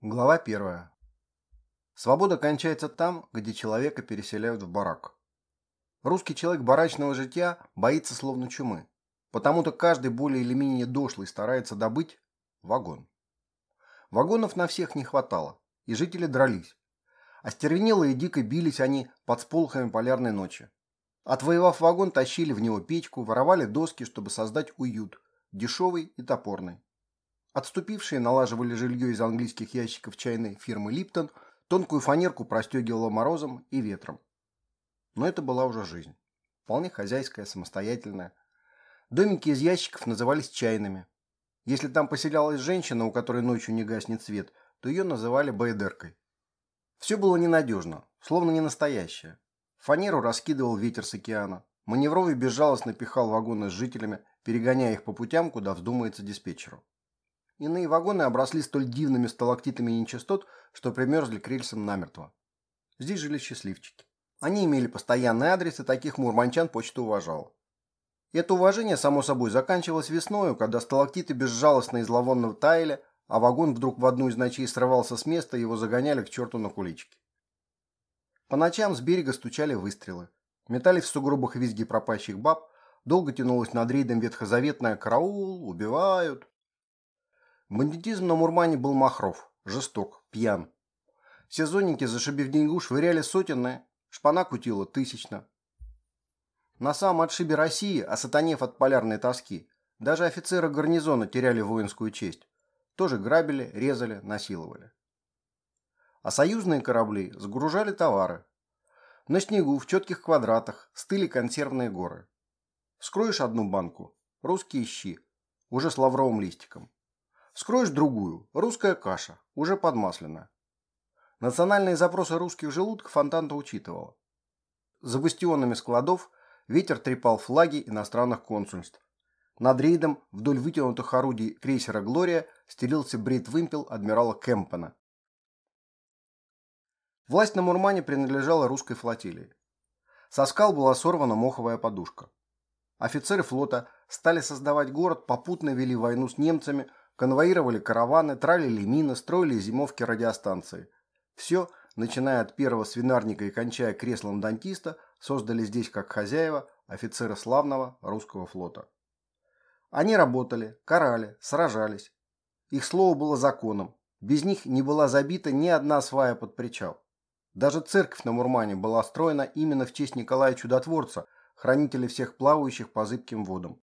Глава первая. Свобода кончается там, где человека переселяют в барак. Русский человек барачного жития боится словно чумы. Потому-то каждый более или менее дошлый старается добыть вагон. Вагонов на всех не хватало, и жители дрались. Остервенело и дико бились они под сполохами полярной ночи. Отвоевав вагон, тащили в него печку, воровали доски, чтобы создать уют, дешевый и топорный. Отступившие налаживали жилье из английских ящиков чайной фирмы «Липтон», тонкую фанерку простегивало морозом и ветром. Но это была уже жизнь. Вполне хозяйская, самостоятельная. Домики из ящиков назывались чайными. Если там поселялась женщина, у которой ночью не гаснет свет, то ее называли байдеркой. Все было ненадежно, словно не настоящее. Фанеру раскидывал ветер с океана. Маневровый безжалостно пихал вагоны с жителями, перегоняя их по путям, куда вздумается диспетчеру. Иные вагоны обросли столь дивными сталактитами нечистот, что примерзли к рельсам намертво. Здесь жили счастливчики. Они имели постоянный адрес, и таких мурманчан почта уважала. Это уважение, само собой, заканчивалось весною, когда сталактиты безжалостно и зловонно таяли, а вагон вдруг в одну из ночей срывался с места, и его загоняли к черту на кулички. По ночам с берега стучали выстрелы. Метались в сугробах визги пропащих баб, долго тянулось над рейдом ветхозаветное «караул», «убивают». Бандитизм на Мурмане был махров, жесток, пьян. Сезонники, зашибив деньгу, швыряли сотенные, шпана кутила тысячно. На самом отшибе России, осатанев от полярной тоски, даже офицеры гарнизона теряли воинскую честь. Тоже грабили, резали, насиловали. А союзные корабли сгружали товары. На снегу в четких квадратах стыли консервные горы. Вскроешь одну банку – русские щи, уже с лавровым листиком. Скроешь другую. Русская каша. Уже подмасленная. Национальные запросы русских желудков Фонтанта учитывала. За бастионами складов ветер трепал флаги иностранных консульств. Над рейдом вдоль вытянутых орудий крейсера «Глория» стелился брейд-вымпел адмирала Кемпена. Власть на Мурмане принадлежала русской флотилии. Со скал была сорвана моховая подушка. Офицеры флота стали создавать город, попутно вели войну с немцами, Конвоировали караваны, тралили мины, строили зимовки радиостанции. Все, начиная от первого свинарника и кончая креслом дантиста, создали здесь как хозяева офицеры славного русского флота. Они работали, карали, сражались. Их слово было законом. Без них не была забита ни одна свая под причал. Даже церковь на Мурмане была строена именно в честь Николая Чудотворца, хранителя всех плавающих по зыбким водам.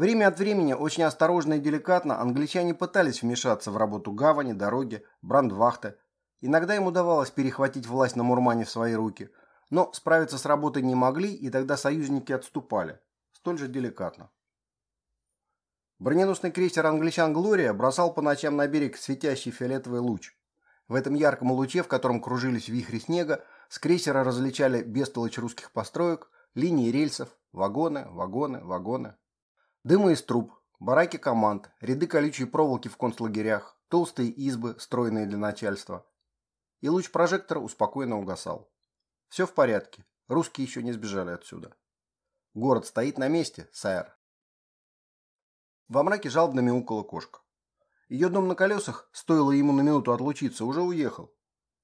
Время от времени, очень осторожно и деликатно, англичане пытались вмешаться в работу гавани, дороги, брандвахты. Иногда им удавалось перехватить власть на Мурмане в свои руки, но справиться с работой не могли, и тогда союзники отступали, столь же деликатно. Броненосный крейсер англичан «Глория» бросал по ночам на берег светящий фиолетовый луч. В этом ярком луче, в котором кружились вихри снега, с крейсера различали бестолочь русских построек, линии рельсов, вагоны, вагоны, вагоны. Дымы из труб, бараки команд, ряды колючей проволоки в концлагерях, толстые избы, стройные для начальства. И луч прожектора успокоенно угасал. Все в порядке, русские еще не сбежали отсюда. Город стоит на месте, сэр. Во мраке жалобно мяукала кошка. Ее дом на колесах, стоило ему на минуту отлучиться, уже уехал.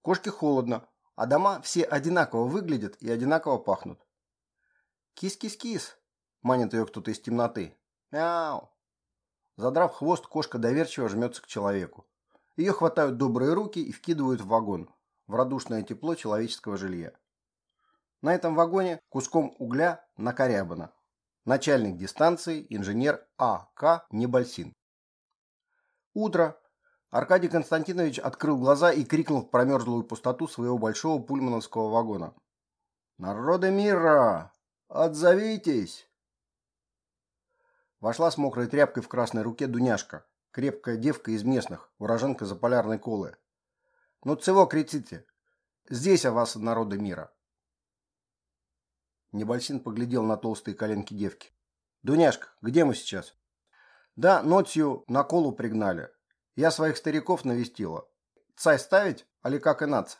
Кошке холодно, а дома все одинаково выглядят и одинаково пахнут. «Кис-кис-кис!» – манит ее кто-то из темноты. Мяу. Задрав хвост, кошка доверчиво жмется к человеку. Ее хватают добрые руки и вкидывают в вагон, в радушное тепло человеческого жилья. На этом вагоне куском угля накорябано. Начальник дистанции инженер А.К. Небольсин. Утро. Аркадий Константинович открыл глаза и крикнул в промерзлую пустоту своего большого пульмановского вагона. «Народы мира! Отзовитесь!» Вошла с мокрой тряпкой в красной руке Дуняшка, крепкая девка из местных, уроженка заполярной колы. «Ну цего кричите? Здесь о вас народы мира!» Небольсин поглядел на толстые коленки девки. «Дуняшка, где мы сейчас?» «Да, ночью на колу пригнали. Я своих стариков навестила. Цай ставить, али как и нац?»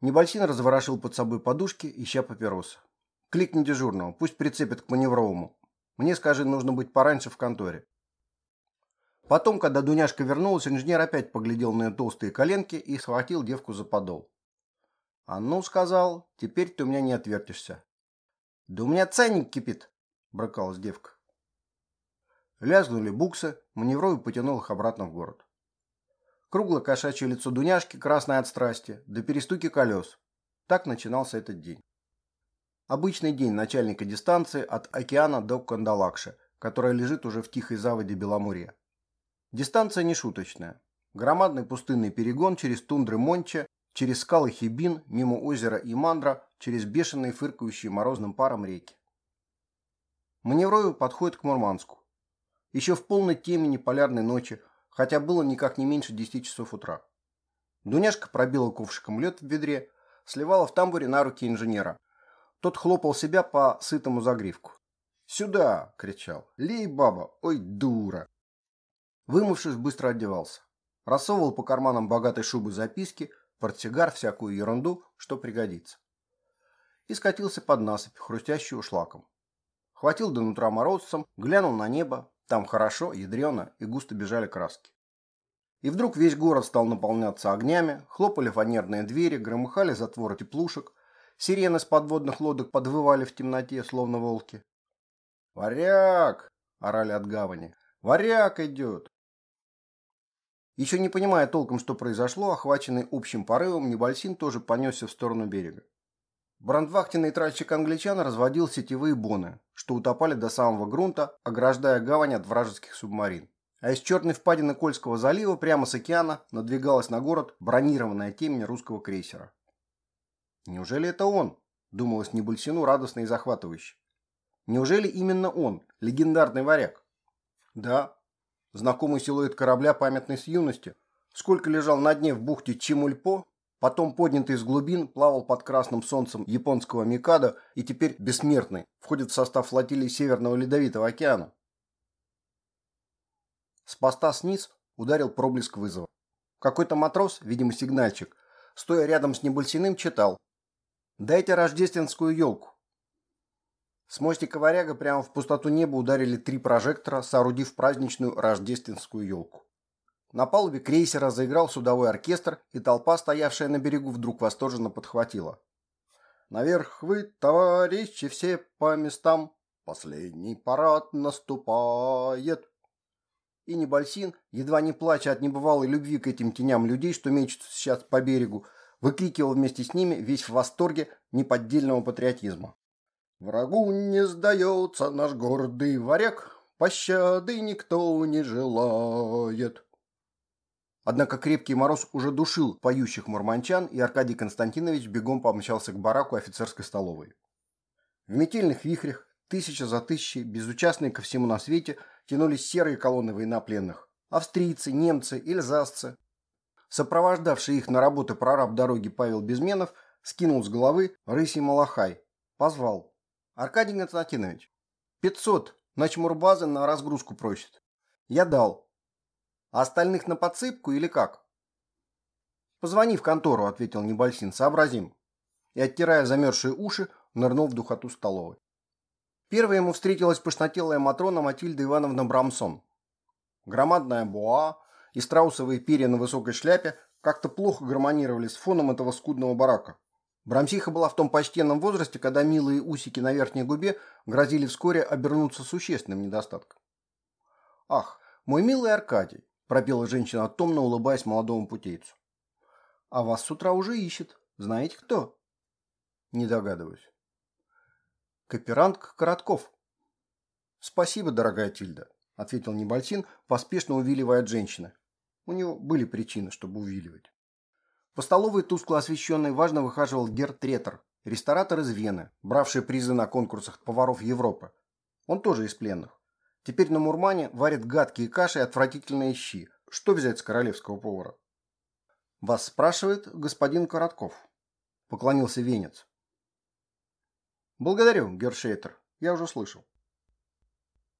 Небольсин разворошил под собой подушки, ища папиросы. «Кликни дежурного, пусть прицепит к маневровому. Мне, скажи, нужно быть пораньше в конторе. Потом, когда Дуняшка вернулась, инженер опять поглядел на ее толстые коленки и схватил девку за подол. «А ну, — сказал, — теперь ты у меня не отвертишься». «Да у меня ценник кипит», — брыкалась девка. Лязгнули буксы, маневрою потянул их обратно в город. Круглое кошачье лицо Дуняшки, красное от страсти, до перестуки колес. Так начинался этот день. Обычный день начальника дистанции от океана до Кандалакши, которая лежит уже в тихой заводе Беломорья. Дистанция не шуточная. Громадный пустынный перегон через тундры Монча, через скалы Хибин, мимо озера Имандра, через бешеные фыркающие морозным паром реки. Маневрою подходит к Мурманску. Еще в полной темени полярной ночи, хотя было никак не меньше 10 часов утра. Дуняшка пробила ковшиком лед в ведре, сливала в тамбуре на руки инженера. Тот хлопал себя по сытому загривку. «Сюда!» – кричал. «Лей, баба! Ой, дура!» Вымывшись, быстро одевался. Рассовывал по карманам богатой шубы записки, портсигар, всякую ерунду, что пригодится. И скатился под насыпь, хрустящую шлаком. Хватил до нутра морозцем, глянул на небо, там хорошо, ядрено и густо бежали краски. И вдруг весь город стал наполняться огнями, хлопали фанерные двери, громыхали затворы теплушек, сирены с подводных лодок подвывали в темноте, словно волки. «Варяг!» – орали от гавани. «Варяг идет!» Еще не понимая толком, что произошло, охваченный общим порывом, Небольсин тоже понесся в сторону берега. Брандвахтенный тральщик англичан разводил сетевые боны, что утопали до самого грунта, ограждая гавань от вражеских субмарин. А из черной впадины Кольского залива прямо с океана надвигалась на город бронированная темень русского крейсера. «Неужели это он?» – думалось Небольсину радостно и захватывающе. «Неужели именно он, легендарный варяг?» «Да, Знакомый силуэт корабля, памятный с юности. Сколько лежал на дне в бухте Чимульпо, потом поднятый из глубин, плавал под красным солнцем японского Микадо и теперь бессмертный, входит в состав флотилии Северного Ледовитого океана. С поста снизу ударил проблеск вызова. Какой-то матрос, видимо сигнальчик, стоя рядом с Небольсиным, читал «Дайте рождественскую елку». С мостика варяга прямо в пустоту неба ударили три прожектора, соорудив праздничную рождественскую елку. На палубе крейсера заиграл судовой оркестр, и толпа, стоявшая на берегу, вдруг восторженно подхватила. «Наверх вы, товарищи, все по местам, последний парад наступает!» И Небольсин, едва не плача от небывалой любви к этим теням людей, что мечутся сейчас по берегу, выкрикивал вместе с ними весь в восторге неподдельного патриотизма. Врагу не сдается наш гордый варяг, пощады никто не желает. Однако крепкий мороз уже душил поющих мурманчан, и Аркадий Константинович бегом помчался к бараку офицерской столовой. В метельных вихрях, тысяча за тысячей, безучастные ко всему на свете, тянулись серые колонны военнопленных. Австрийцы, немцы, эльзасцы. Сопровождавший их на работы прораб дороги Павел Безменов скинул с головы рысий малахай. Позвал. Аркадий Константинович, 500 начмурбазы на разгрузку просит. Я дал. А остальных на подсыпку или как? Позвони в контору, ответил Небольсин, сообразим. И, оттирая замерзшие уши, нырнул в духоту столовой. Первой ему встретилась пышнотелая Матрона Матильда Ивановна Брамсон. Громадная буа и страусовые перья на высокой шляпе как-то плохо гармонировали с фоном этого скудного барака. Брамсиха была в том почтенном возрасте, когда милые усики на верхней губе грозили вскоре обернуться существенным недостатком. «Ах, мой милый Аркадий!» – пропела женщина, томно улыбаясь молодому путейцу. «А вас с утра уже ищет. Знаете кто?» «Не догадываюсь». «Кооперант Коротков». «Спасибо, дорогая Тильда», – ответил Небольсин, поспешно увиливая от женщины. У него были причины, чтобы увиливать. По столовой, тускло освещенной, важно выхаживал Герт Третер, ресторатор из Вены, бравший призы на конкурсах поваров Европы. Он тоже из пленных. Теперь на Мурмане варят гадкие каши и отвратительные щи. Что взять с королевского повара? «Вас спрашивает господин Коротков», – поклонился венец. «Благодарю, Гершейтер, я уже слышал».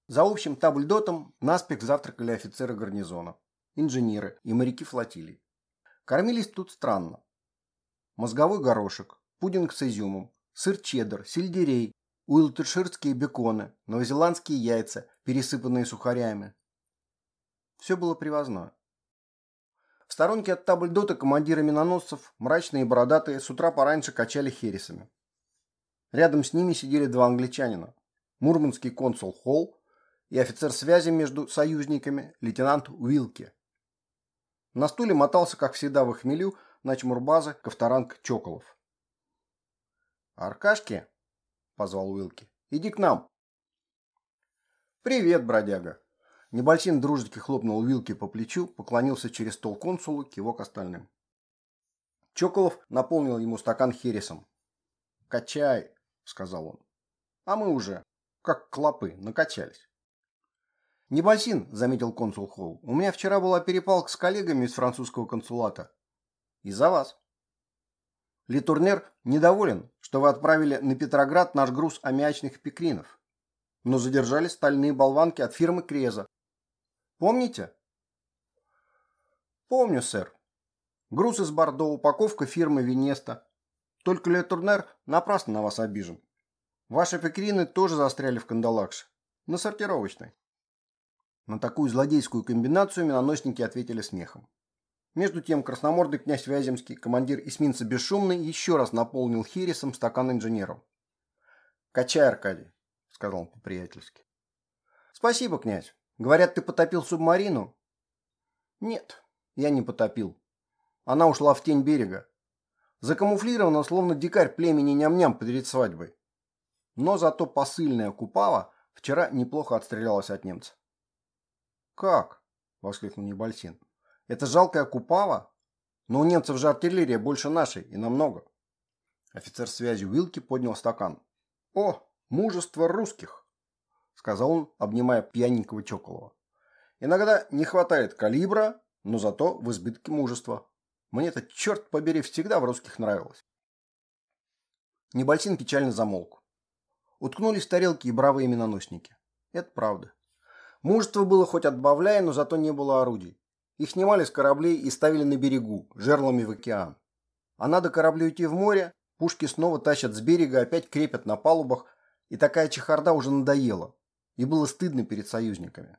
За общим табльдотом наспех завтракали офицеры гарнизона, инженеры и моряки флотилии. Кормились тут странно. Мозговой горошек, пудинг с изюмом, сыр чеддер, сельдерей, уилтширские беконы, новозеландские яйца, пересыпанные сухарями. Все было привозное. В сторонке от табльдота командиры миноносцев, мрачные и бородатые, с утра пораньше качали хересами. Рядом с ними сидели два англичанина. Мурманский консул Холл и офицер связи между союзниками лейтенант Уилки. На стуле мотался, как всегда в хмелю, начмурбаза Ковторанг Чоколов. «Аркашки?» – позвал Уилки. «Иди к нам». «Привет, бродяга!» Небольсин дружески хлопнул Уилки по плечу, поклонился через стол консулу, кивок остальным. Чоколов наполнил ему стакан хересом. «Качай», — сказал он. «А мы уже, как клопы, накачались». «Небольсин», — заметил консул Холл, — «у меня вчера была перепалка с коллегами из французского консулата. Из-за вас». Литурнер недоволен, что вы отправили на Петроград наш груз аммиачных пекринов, но задержали стальные болванки от фирмы Креза. Помните? Помню, сэр. Груз из Бордо, упаковка фирмы Венеста. Только Литурнер напрасно на вас обижен. Ваши пекрины тоже застряли в кандалакше. На сортировочной. На такую злодейскую комбинацию миноносники ответили смехом. Между тем красномордый князь Вяземский, командир эсминца Бесшумный, еще раз наполнил хересом стакан инженеров. «Качай, Аркадий», — сказал он по-приятельски. «Спасибо, князь. Говорят, ты потопил субмарину?» «Нет, я не потопил. Она ушла в тень берега. Закамуфлирована, словно дикарь племени ням-ням перед свадьбой. Но зато посыльная Купава вчера неплохо отстрелялась от немца. «Как?» – воскликнул Небольсин. «Это жалкая Купава? Но у немцев же артиллерия больше нашей, и намного». Офицер связи Уилки поднял стакан. «О, мужество русских!» – сказал он, обнимая пьяненького Чоколова. «Иногда не хватает калибра, но зато в избытке мужества. Мне это, черт побери, всегда в русских нравилось». Небольсин печально замолк. Уткнулись в тарелки и бравые миноносники. Это правда. Мужество было хоть отбавляя, но зато не было орудий. Их снимали с кораблей и ставили на берегу, жерлами в океан. А надо кораблю идти в море, пушки снова тащат с берега, опять крепят на палубах, и такая чехарда уже надоела, и было стыдно перед союзниками.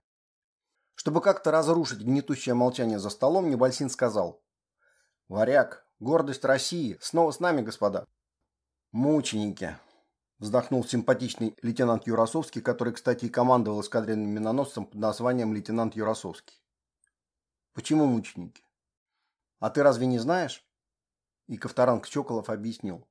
Чтобы как-то разрушить гнетущее молчание за столом, Небольсин сказал. «Варяг, гордость России, снова с нами, господа». «Мученики», Вздохнул симпатичный лейтенант Юрасовский, который, кстати, и командовал эскадренным миноносцем под названием лейтенант Юрасовский. Почему мученики? А ты разве не знаешь? И Ковторанг Чоколов объяснил.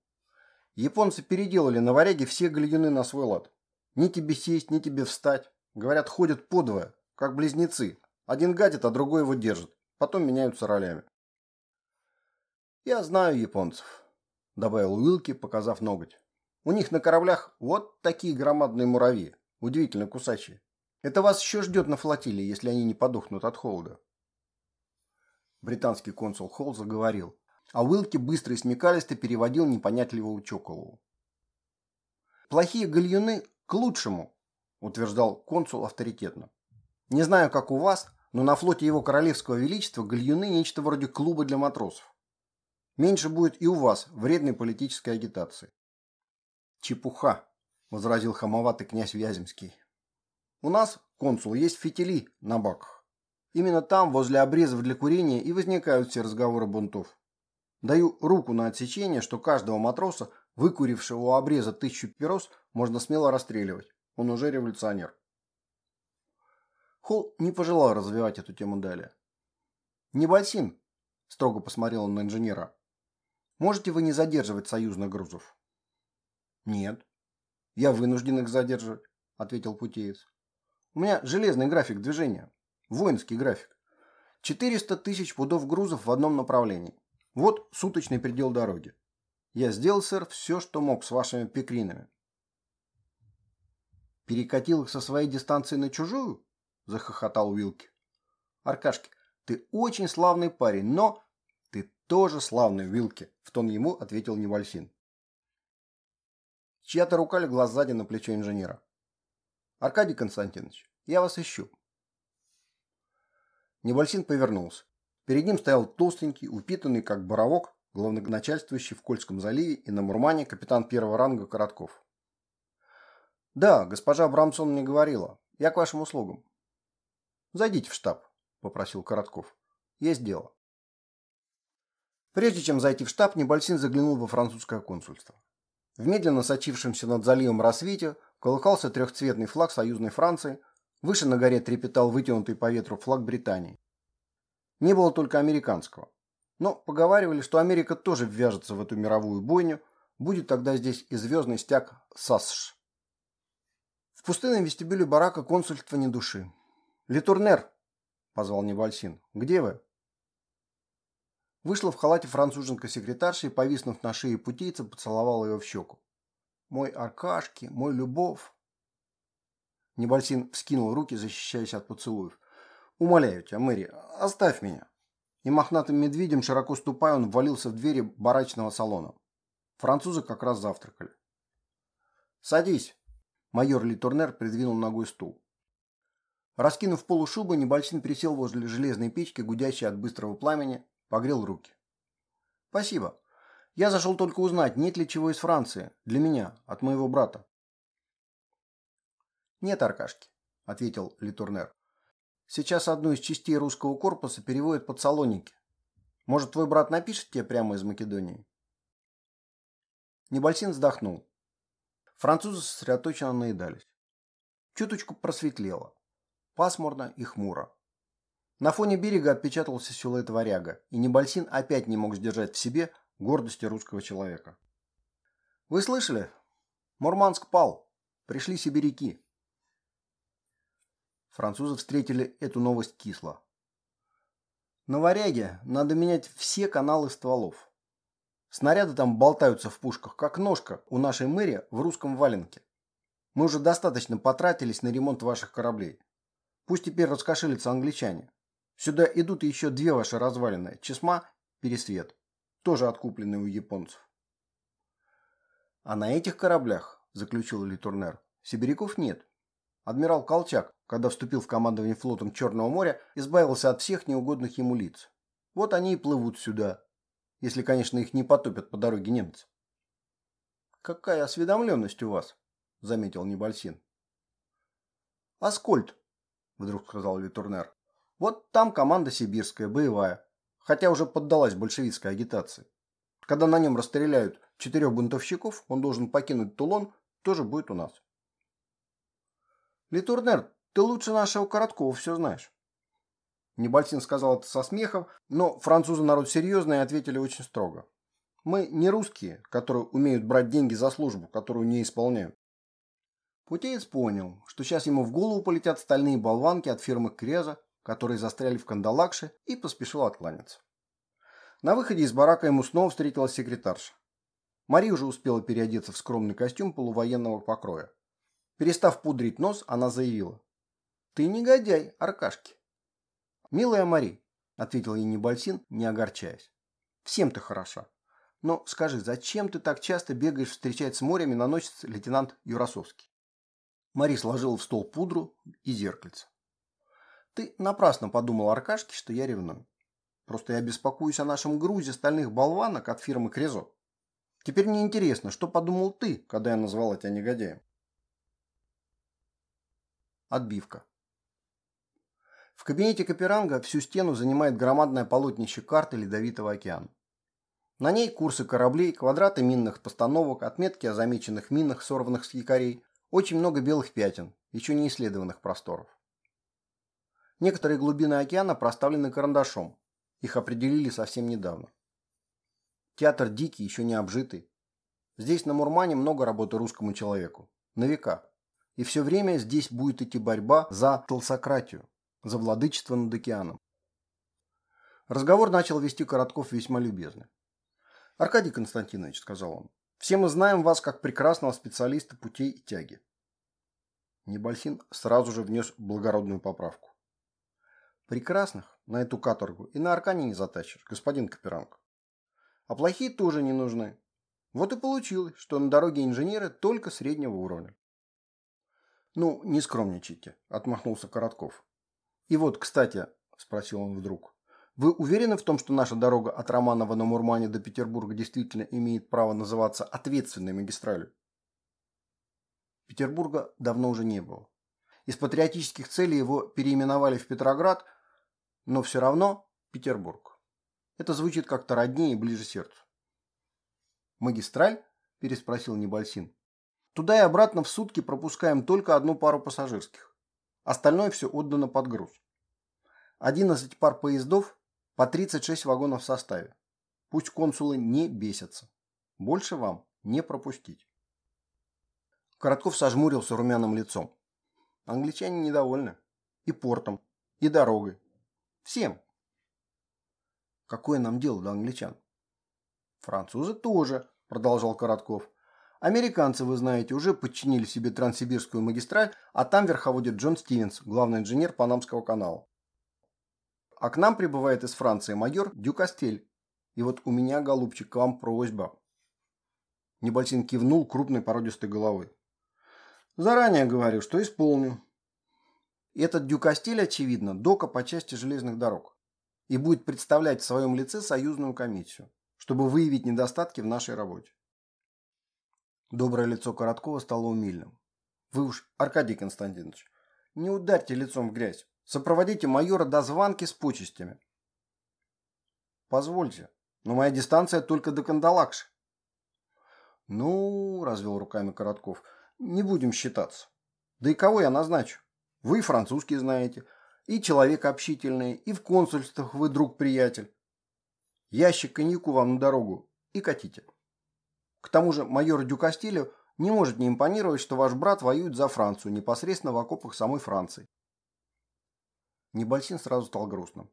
Японцы переделали на варяге все гальюны на свой лад. Ни тебе сесть, ни тебе встать. Говорят, ходят подвое, как близнецы. Один гадит, а другой его держит. Потом меняются ролями. «Я знаю японцев», — добавил Уилки, показав ноготь. У них на кораблях вот такие громадные муравьи, удивительно кусачие. Это вас еще ждет на флотилии, если они не подохнут от холода. Британский консул Холл заговорил, а Уилки быстро и смекалисто переводил непонятливого Чоколову. «Плохие гальюны к лучшему», – утверждал консул авторитетно. «Не знаю, как у вас, но на флоте его королевского величества гальюны – нечто вроде клуба для матросов. Меньше будет и у вас вредной политической агитации. «Чепуха», – возразил хамоватый князь Вяземский. «У нас, консул, есть фитили на баках. Именно там, возле обрезов для курения, и возникают все разговоры бунтов. Даю руку на отсечение, что каждого матроса, выкурившего у обреза тысячу пирос, можно смело расстреливать. Он уже революционер». Холл не пожелал развивать эту тему далее. «Небольсин», – строго посмотрел он на инженера, – «можете вы не задерживать союзных грузов?» «Нет, я вынужден их задерживать», – ответил путеец. «У меня железный график движения, воинский график. 400 тысяч пудов грузов в одном направлении. Вот суточный предел дороги. Я сделал, сэр, все, что мог с вашими пекринами». «Перекатил их со своей дистанции на чужую?» – захохотал Уилки. «Аркашки, ты очень славный парень, но...» «Ты тоже славный, Уилки», – в тон ему ответил Невальсин. Чья-то рука легла сзади на плечо инженера. «Аркадий Константинович, я вас ищу». Небольсин повернулся. Перед ним стоял толстенький, упитанный, как боровок, главноначальствующий в Кольском заливе и на Мурмане капитан первого ранга Коротков. «Да, госпожа Брамсон мне говорила. Я к вашим услугам. Зайдите в штаб. – попросил Коротков. «Есть дело». Прежде чем зайти в штаб, Небольсин заглянул во французское консульство. В медленно сочившемся над заливом рассвете колыхался трехцветный флаг союзной Франции, выше на горе трепетал вытянутый по ветру флаг Британии. Не было только американского. Но поговаривали, что Америка тоже ввяжется в эту мировую бойню, будет тогда здесь и звездный стяг САСШ. В пустынном вестибюле барака консульства ни души. «Литурнер!» – позвал Невальсин. «Где вы?» Вышла в халате француженка-секретарша и, повиснув на шее путейца, поцеловала ее в щеку. «Мой Аркашки, мой Любовь!» Небольсин вскинул руки, защищаясь от поцелуев. «Умоляю тебя, Мэри, оставь меня!» И мохнатым медведем, широко ступая, он ввалился в двери барачного салона. Французы как раз завтракали. «Садись!» Майор Литурнер придвинул ногой стул. Раскинув полушубы, Небольсин присел возле железной печки, гудящей от быстрого пламени, Погрел руки. «Спасибо. Я зашел только узнать, нет ли чего из Франции. Для меня, от моего брата». «Нет, Аркашки», — ответил Литурнер. «Сейчас одну из частей русского корпуса переводят под Салоники. Может, твой брат напишет тебе прямо из Македонии?» Небольсин вздохнул. Французы сосредоточенно наедались. Чуточку просветлело. Пасмурно и хмуро. На фоне берега отпечатался силуэт варяга, и Небольсин опять не мог сдержать в себе гордости русского человека. «Вы слышали? Мурманск пал. Пришли сибиряки». Французы встретили эту новость кисло. На варяге надо менять все каналы стволов. Снаряды там болтаются в пушках, как ножка у нашей мэри в русском валенке. Мы уже достаточно потратились на ремонт ваших кораблей. Пусть теперь раскошелятся англичане. Сюда идут еще две ваши развалины. Чесма, Пересвет. Тоже откупленные у японцев. А на этих кораблях, заключил Литурнер, сибиряков нет. Адмирал Колчак, когда вступил в командование флотом Черного моря, избавился от всех неугодных ему лиц. Вот они и плывут сюда. Если, конечно, их не потопят по дороге немцы. «Какая осведомленность у вас?» – заметил Небольсин. «Аскольд», – вдруг сказал Литурнер. Вот там команда сибирская, боевая, хотя уже поддалась большевистской агитации. Когда на нем расстреляют четырех бунтовщиков, он должен покинуть Тулон, тоже будет у нас. Литурнер, ты лучше нашего Короткова все знаешь. Небольсин сказал это со смехом, но французы народ серьезный и ответили очень строго. Мы не русские, которые умеют брать деньги за службу, которую не исполняют. Путеец понял, что сейчас ему в голову полетят стальные болванки от фирмы Креза, которые застряли в кандалакше, и поспешил откланяться. На выходе из барака ему снова встретилась секретарша. Мария уже успела переодеться в скромный костюм полувоенного покроя. Перестав пудрить нос, она заявила. «Ты негодяй, Аркашки». «Милая Мари», — ответил ей Небольсин, не огорчаясь. «Всем ты хороша. Но скажи, зачем ты так часто бегаешь встречать с морями наносится лейтенант Юрасовский?» Мари сложила в стол пудру и зеркальце. Ты напрасно подумал, Аркашки, что я ревную. Просто я беспокоюсь о нашем грузе стальных болванок от фирмы Крезо. Теперь мне интересно, что подумал ты, когда я назвал тебя негодяем? Отбивка. В кабинете Каперанга всю стену занимает громадное полотнище карты Ледовитого океана. На ней курсы кораблей, квадраты минных постановок, отметки о замеченных минах, сорванных с якорей, очень много белых пятен, еще не исследованных просторов. Некоторые глубины океана проставлены карандашом. Их определили совсем недавно. Театр дикий, еще не обжитый. Здесь на Мурмане много работы русскому человеку. На века. И все время здесь будет идти борьба за толсократию, за владычество над океаном. Разговор начал вести Коротков весьма любезно. «Аркадий Константинович», — сказал он, — «все мы знаем вас как прекрасного специалиста путей и тяги». Небольсин сразу же внес благородную поправку. Прекрасных на эту каторгу и на аркане не затащишь, господин Каперанг. А плохие тоже не нужны. Вот и получилось, что на дороге инженеры только среднего уровня. Ну, не скромничайте, отмахнулся Коротков. И вот, кстати, спросил он вдруг, вы уверены в том, что наша дорога от Романова на Мурмане до Петербурга действительно имеет право называться ответственной магистралью? Петербурга давно уже не было. Из патриотических целей его переименовали в Петроград, но все равно Петербург. Это звучит как-то роднее и ближе сердцу. «Магистраль?» – переспросил Небольсин. «Туда и обратно в сутки пропускаем только одну пару пассажирских. Остальное все отдано под груз. 11 пар поездов по 36 вагонов в составе. Пусть консулы не бесятся. Больше вам не пропустить». Коротков сожмурился румяным лицом. Англичане недовольны. И портом, и дорогой. Всем. Какое нам дело до англичан? Французы тоже, продолжал Коротков. Американцы, вы знаете, уже подчинили себе Транссибирскую магистраль, а там верховодит Джон Стивенс, главный инженер Панамского канала. А к нам прибывает из Франции майор Дюкастель. И вот у меня, голубчик, к вам просьба. Небольсин кивнул крупной породистой головой. Заранее говорю, что исполню. Этот Дюкастель, очевидно, дока по части железных дорог и будет представлять в своем лице союзную комиссию, чтобы выявить недостатки в нашей работе. Доброе лицо Короткова стало умильным. Вы уж, Аркадий Константинович, не ударьте лицом в грязь. Сопроводите майора до звонки с почестями. Позвольте, но моя дистанция только до Кандалакши. Ну, развел руками Коротков, не будем считаться. Да и кого я назначу? Вы французский знаете, и человек общительный, и в консульствах вы друг-приятель. Ящик коньяку вам на дорогу и катите. К тому же майор Дюкастилю не может не импонировать, что ваш брат воюет за Францию, непосредственно в окопах самой Франции. Небольсин сразу стал грустным.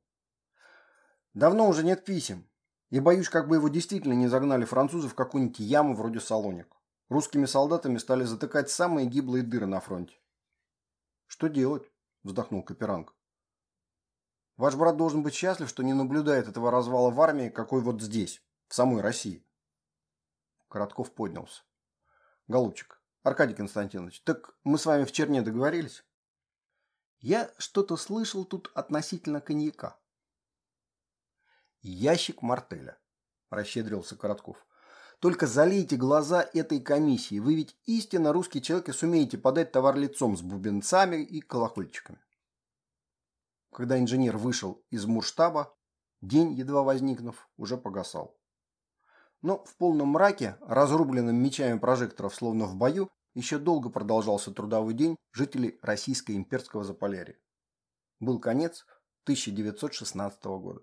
Давно уже нет писем. И боюсь, как бы его действительно не загнали французы в какую-нибудь яму вроде Салоник. Русскими солдатами стали затыкать самые гиблые дыры на фронте. Что делать? Вздохнул Каперанг. Ваш брат должен быть счастлив, что не наблюдает этого развала в армии, какой вот здесь, в самой России. Коротков поднялся. Голубчик, Аркадий Константинович, так мы с вами в Черне договорились? Я что-то слышал тут относительно коньяка. Ящик мартеля, расщедрился Коротков. Только залейте глаза этой комиссии. Вы ведь истинно русский человек и сумеете подать товар лицом с бубенцами и колокольчиками. Когда инженер вышел из мурштаба, день, едва возникнув, уже погасал. Но в полном мраке, разрубленным мечами прожекторов словно в бою, еще долго продолжался трудовой день жителей российско-имперского Заполярья. Был конец 1916 года.